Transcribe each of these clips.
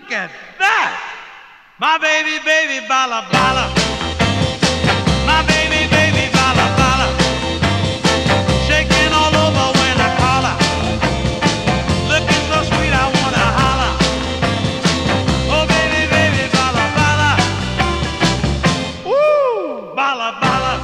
Look at that! My baby, baby, bala, bala. My baby, baby, bala, bala. Shaking all over when I call her. Looking so sweet, I wanna holler. Oh, baby, baby, bala, bala. Woo, bala, bala.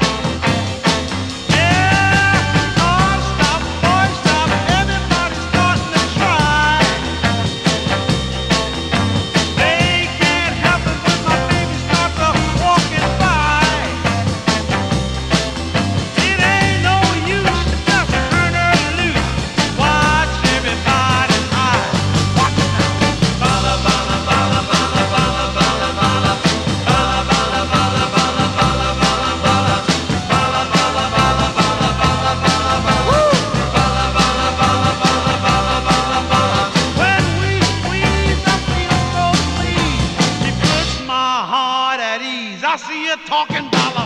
I see you talking dollar.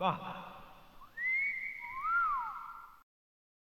বাহ